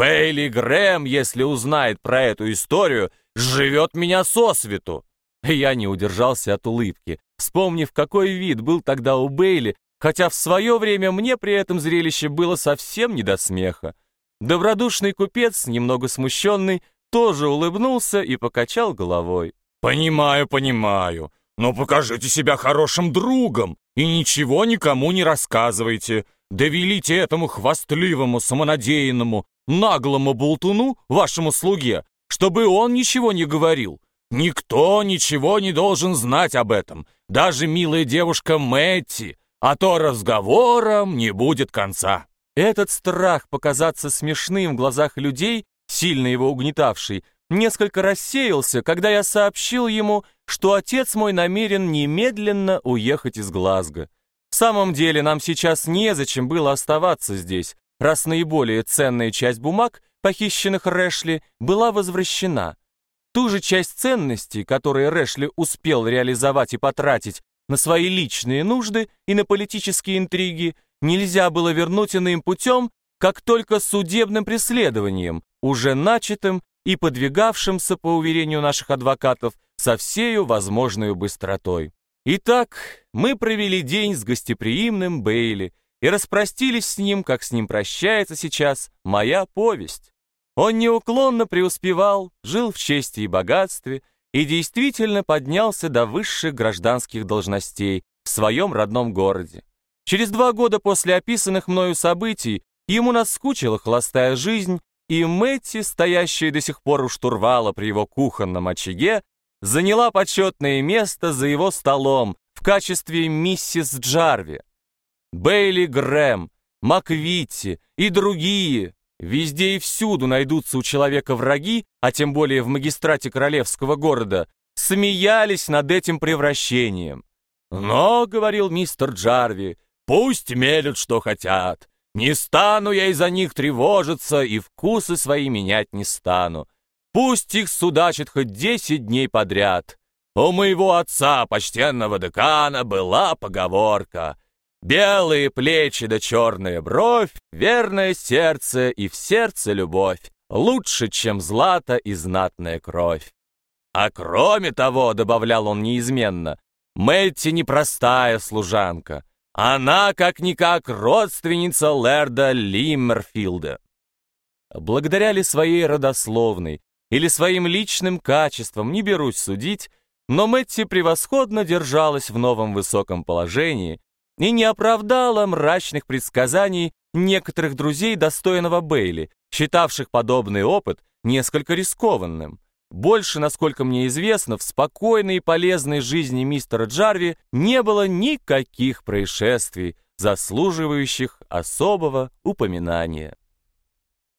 Бейли Грэм, если узнает про эту историю, живет меня сосвету. Я не удержался от улыбки, вспомнив, какой вид был тогда у Бейли, хотя в свое время мне при этом зрелище было совсем не до смеха. Добродушный купец, немного смущенный, тоже улыбнулся и покачал головой. «Понимаю, понимаю, но покажите себя хорошим другом и ничего никому не рассказывайте. Довелите этому хвастливому, самонадеянному, наглому болтуну, вашему слуге, чтобы он ничего не говорил. Никто ничего не должен знать об этом, даже милая девушка Мэтти, а то разговором не будет конца». Этот страх показаться смешным в глазах людей, сильно его угнетавший, несколько рассеялся, когда я сообщил ему, что отец мой намерен немедленно уехать из Глазго. В самом деле нам сейчас незачем было оставаться здесь, раз наиболее ценная часть бумаг, похищенных Рэшли, была возвращена. Ту же часть ценностей, которые Рэшли успел реализовать и потратить на свои личные нужды и на политические интриги, нельзя было вернуть иным путем, как только судебным преследованием, уже начатым и подвигавшимся, по уверению наших адвокатов, со всею возможной быстротой. Итак, мы провели день с гостеприимным Бейли и распростились с ним, как с ним прощается сейчас моя повесть. Он неуклонно преуспевал, жил в чести и богатстве и действительно поднялся до высших гражданских должностей в своем родном городе. Через два года после описанных мною событий ему наскучила холостая жизнь, и Мэтти, стоящая до сих пор у штурвала при его кухонном очаге, заняла почетное место за его столом в качестве миссис Джарви. Бейли Грэм, Маквитти и другие везде и всюду найдутся у человека враги, а тем более в магистрате королевского города, смеялись над этим превращением. «Но, — говорил мистер Джарви, — пусть мелют, что хотят. Не стану я из-за них тревожиться и вкусы свои менять не стану. Пусть их судачат хоть десять дней подряд. У моего отца, почтенного декана, была поговорка «Белые плечи да черная бровь, верное сердце и в сердце любовь, лучше, чем злато и знатная кровь». А кроме того, добавлял он неизменно, Мэтти непростая служанка. Она, как-никак, родственница Лерда Лиммерфилда. Благодаря ли своей родословной, или своим личным качеством, не берусь судить, но Мэтти превосходно держалась в новом высоком положении и не оправдала мрачных предсказаний некоторых друзей достойного Бейли, считавших подобный опыт несколько рискованным. Больше, насколько мне известно, в спокойной и полезной жизни мистера Джарви не было никаких происшествий, заслуживающих особого упоминания.